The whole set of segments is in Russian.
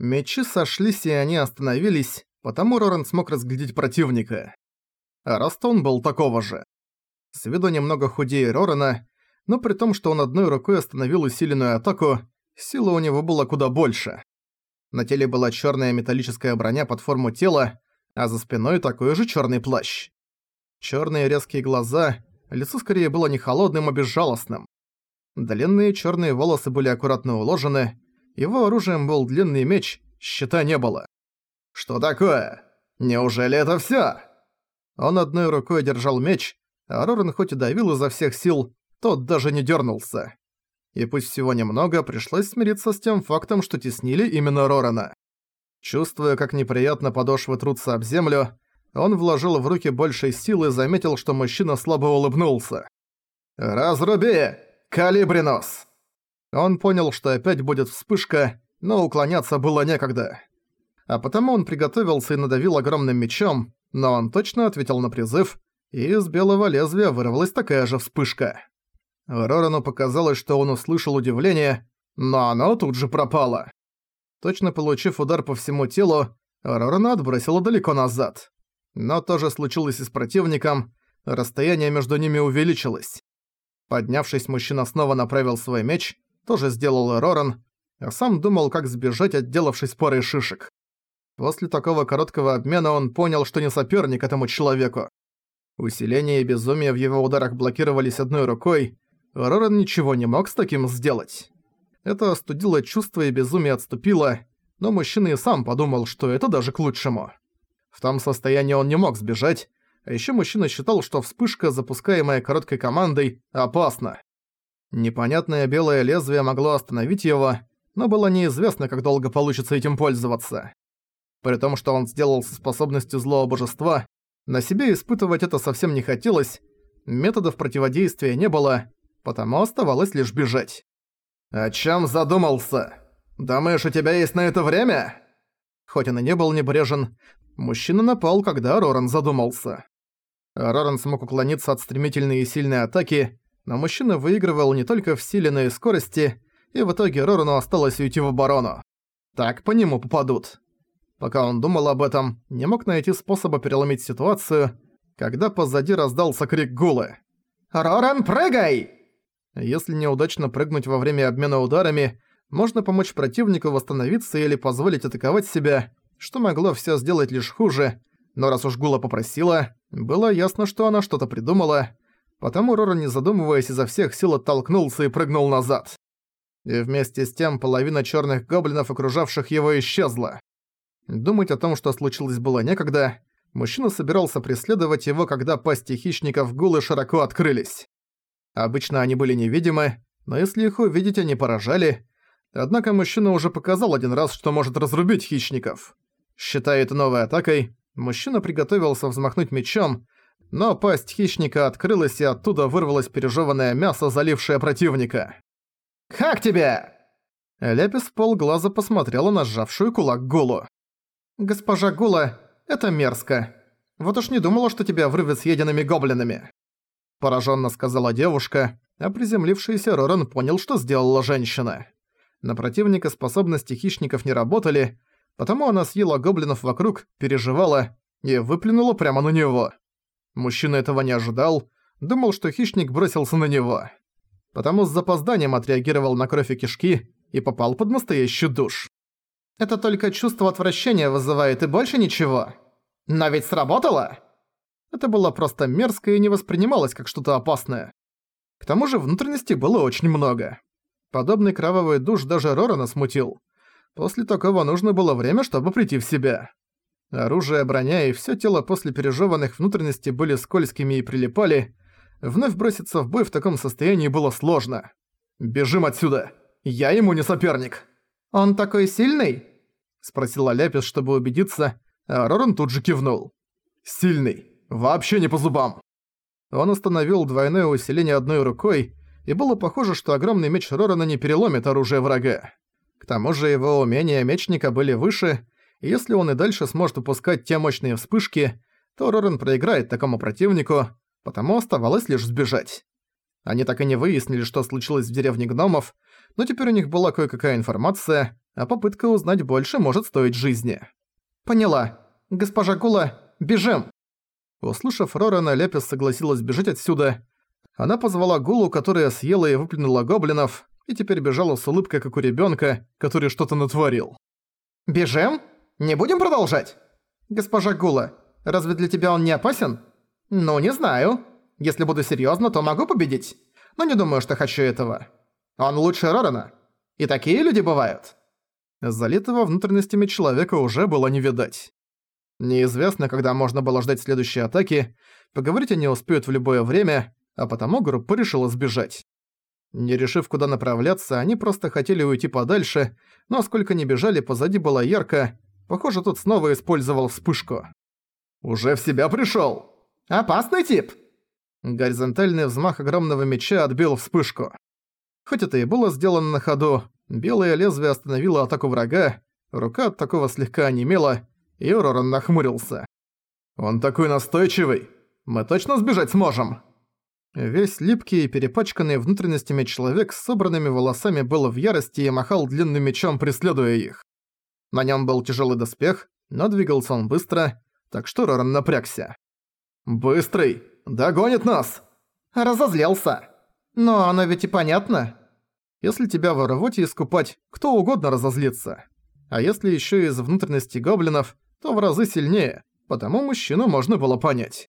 Мечи сошлись и они остановились, потому Роран смог разглядеть противника. А Растон был такого же. С виду немного худее Рорана, но при том, что он одной рукой остановил усиленную атаку, сила у него была куда больше. На теле была черная металлическая броня под форму тела, а за спиной такой же черный плащ. Черные резкие глаза, лицо скорее было не холодным, а безжалостным. Длинные черные волосы были аккуратно уложены, его оружием был длинный меч, щита не было. «Что такое? Неужели это всё?» Он одной рукой держал меч, а Роран хоть и давил изо всех сил, тот даже не дернулся. И пусть всего немного, пришлось смириться с тем фактом, что теснили именно Рорана. Чувствуя, как неприятно подошвы трутся об землю, он вложил в руки больше силы и заметил, что мужчина слабо улыбнулся. «Разруби! Калибринос!» Он понял, что опять будет вспышка, но уклоняться было некогда. А потому он приготовился и надавил огромным мечом, но он точно ответил на призыв, и из белого лезвия вырвалась такая же вспышка. Рорану показалось, что он услышал удивление, но оно тут же пропало. Точно получив удар по всему телу, Рорана отбросило далеко назад. Но то же случилось и с противником, расстояние между ними увеличилось. Поднявшись, мужчина снова направил свой меч, тоже сделал Роран, а сам думал, как сбежать, отделавшись парой шишек. После такого короткого обмена он понял, что не соперник этому человеку. Усиление и безумие в его ударах блокировались одной рукой, Роран ничего не мог с таким сделать. Это остудило чувство и безумие отступило, но мужчина и сам подумал, что это даже к лучшему. В том состоянии он не мог сбежать, а ещё мужчина считал, что вспышка, запускаемая короткой командой, опасна. Непонятное белое лезвие могло остановить его, но было неизвестно, как долго получится этим пользоваться. При том, что он сделал со способностью злого божества, на себе испытывать это совсем не хотелось, методов противодействия не было, потому оставалось лишь бежать. «О чем задумался? Думаешь, у тебя есть на это время?» Хоть он и не был небрежен, мужчина напал, когда Роран задумался. Роран смог уклониться от стремительной и сильной атаки, но мужчина выигрывал не только в силе, но и скорости, и в итоге Рорану осталось уйти в оборону. Так по нему попадут. Пока он думал об этом, не мог найти способа переломить ситуацию, когда позади раздался крик Гулы. «Роран, прыгай!» Если неудачно прыгнуть во время обмена ударами, можно помочь противнику восстановиться или позволить атаковать себя, что могло все сделать лишь хуже, но раз уж Гула попросила, было ясно, что она что-то придумала, потому Роран, не задумываясь, изо всех сил оттолкнулся и прыгнул назад. И вместе с тем половина черных гоблинов, окружавших его, исчезла. Думать о том, что случилось, было некогда. Мужчина собирался преследовать его, когда пасти хищников Гулы широко открылись. Обычно они были невидимы, но если их увидеть, они поражали. Однако мужчина уже показал один раз, что может разрубить хищников. Считая это новой атакой, мужчина приготовился взмахнуть мечом, но пасть хищника открылась и оттуда вырвалось пережеванное мясо, залившее противника. «Как тебе?» Лепис полглаза посмотрела на сжавшую кулак Гулу. «Госпожа Гула, это мерзко. Вот уж не думала, что тебя врывет съеденными гоблинами» пораженно сказала девушка, а приземлившийся Роран понял, что сделала женщина. На противника способности хищников не работали, потому она съела гоблинов вокруг, переживала и выплюнула прямо на него. Мужчина этого не ожидал, думал, что хищник бросился на него. Потому с запозданием отреагировал на кровь и кишки и попал под настоящий душ. Это только чувство отвращения вызывает и больше ничего. Но ведь сработало! Это было просто мерзко и не воспринималось как что-то опасное. К тому же внутренности было очень много. Подобный кровавый душ даже Рорана смутил. После такого нужно было время, чтобы прийти в себя. Оружие, броня и всё тело после пережеванных внутренностей были скользкими и прилипали. Вновь броситься в бой в таком состоянии было сложно. «Бежим отсюда! Я ему не соперник!» «Он такой сильный?» — спросила Ляпис, чтобы убедиться, а Роран тут же кивнул. «Сильный. Вообще не по зубам!» Он установил двойное усиление одной рукой, и было похоже, что огромный меч Рорана не переломит оружие врага. К тому же его умения мечника были выше, если он и дальше сможет выпускать те мощные вспышки, то Роран проиграет такому противнику, потому оставалось лишь сбежать. Они так и не выяснили, что случилось в деревне гномов, но теперь у них была кое-какая информация, а попытка узнать больше может стоить жизни. «Поняла. Госпожа Гула, бежим!» Услышав Рорана, Лепис согласилась бежать отсюда. Она позвала Гулу, которая съела и выплюнула гоблинов, и теперь бежала с улыбкой, как у ребёнка, который что-то натворил. «Бежим? Не будем продолжать?» «Госпожа Гула, разве для тебя он не опасен?» «Ну, не знаю. Если буду серьёзно, то могу победить. Но не думаю, что хочу этого. Он лучше Рорана. И такие люди бывают». Залитого внутренностями человека уже было не видать. Неизвестно, когда можно было ждать следующей атаки, поговорить они успеют в любое время, а потому группа решила сбежать. Не решив, куда направляться, они просто хотели уйти подальше, но сколько ни бежали, позади было ярко. Похоже, тут снова использовал вспышку. «Уже в себя пришёл! Опасный тип!» Горизонтальный взмах огромного меча отбил вспышку. Хоть это и было сделано на ходу, белое лезвие остановило атаку врага, рука от такого слегка онемела, и Роран нахмурился. «Он такой настойчивый! Мы точно сбежать сможем?» Весь липкий и перепачканный внутренностями человек с собранными волосами был в ярости и махал длинным мечом, преследуя их. На нем был тяжелый доспех, но двигался он быстро, так что Роран напрягся. «Быстрый! Догонит нас!» «Разозлился!» «Но оно ведь и понятно. Если тебя в рвоте искупать, кто угодно разозлится. А если еще из внутренности гоблинов, то в разы сильнее, потому мужчину можно было понять».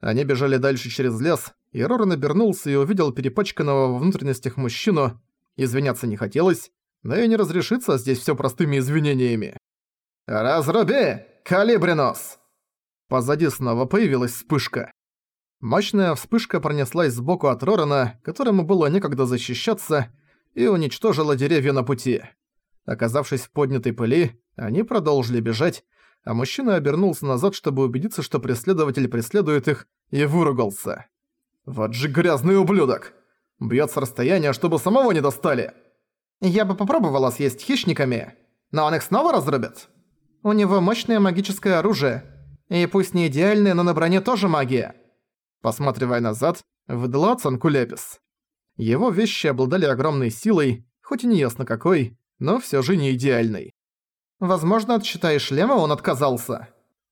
Они бежали дальше через лес, и Роран обернулся и увидел перепачканного во внутренностях мужчину. Извиняться не хотелось, но и не разрешится здесь всё простыми извинениями. «Разруби, Калибринос!» Позади снова появилась вспышка. Мощная вспышка пронеслась сбоку от Рорана, которому было некогда защищаться, и уничтожила деревья на пути. Оказавшись в поднятой пыли, они продолжили бежать, а мужчина обернулся назад, чтобы убедиться, что преследователь преследует их, и выругался. Вот же грязный ублюдок! Бьёт с расстояния, чтобы самого не достали! Я бы попробовала съесть хищниками, но он их снова разрубит. У него мощное магическое оружие, и пусть не идеальное, но на броне тоже магия. Посматривая назад, выдала оценку Лепис. Его вещи обладали огромной силой, хоть и не ясно какой, но всё же не идеальной. Возможно, от щита и шлема он отказался.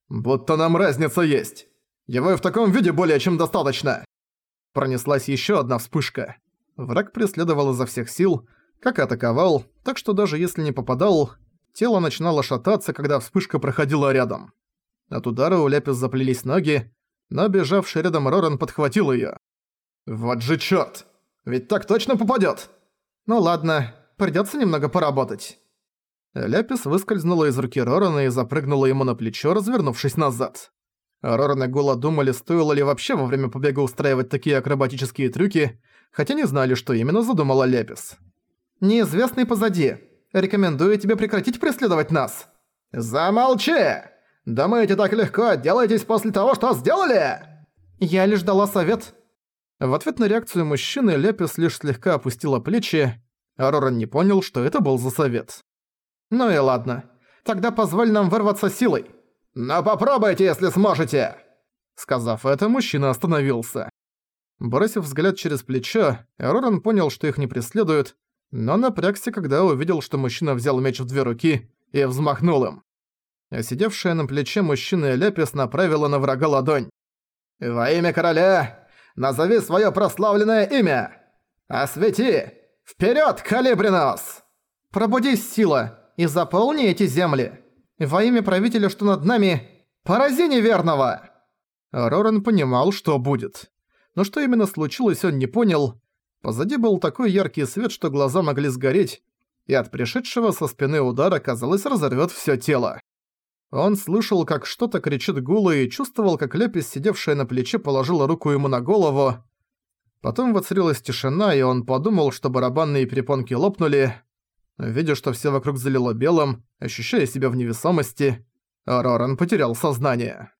Будто нам разница есть. Его и в таком виде более чем достаточно. Пронеслась еще одна вспышка. Враг преследовал изо всех сил, как и атаковал, так что даже если не попадал, тело начинало шататься, когда вспышка проходила рядом. От удара у Ляпис заплелись ноги, но бежавший рядом Роран подхватил её. «Вот же чёрт! Ведь так точно попадёт!» «Ну ладно, придётся немного поработать». Ляпис выскользнула из руки Рорана и запрыгнула ему на плечо, развернувшись назад. Роран и Гула думали, стоило ли вообще во время побега устраивать такие акробатические трюки, хотя не знали, что именно задумала Лепис. «Неизвестный позади. Рекомендую тебе прекратить преследовать нас». «Замолчи! Думаете, так легко отделаетесь после того, что сделали?» «Я лишь дала совет». В ответ на реакцию мужчины Лепис лишь слегка опустила плечи, а Роран не понял, что это был за совет. «Ну и ладно. Тогда позволь нам вырваться силой». «Но попробуйте, если сможете!» Сказав это, мужчина остановился. Бросив взгляд через плечо, Роран понял, что их не преследуют, но напрягся, когда увидел, что мужчина взял меч в две руки и взмахнул им. А сидевшая на плече мужчины Лепис направила на врага ладонь. «Во имя короля, назови свое прославленное имя! Освети! Вперед, Калибринос!» «Пробудись, сила, и заполни эти земли!» Во имя правителя, что над нами, порази неверного!» Роран понимал, что будет. Но что именно случилось, он не понял. Позади был такой яркий свет, что глаза могли сгореть, и от пришедшего со спины удара, казалось, разорвет все тело. Он слышал, как что-то кричит Гула и чувствовал, как Лепис, сидевшая на плече, положила руку ему на голову. Потом воцарилась тишина, и он подумал, что барабанные перепонки лопнули. Видя, что все вокруг залило белым, ощущая себя в невесомости, Роран потерял сознание.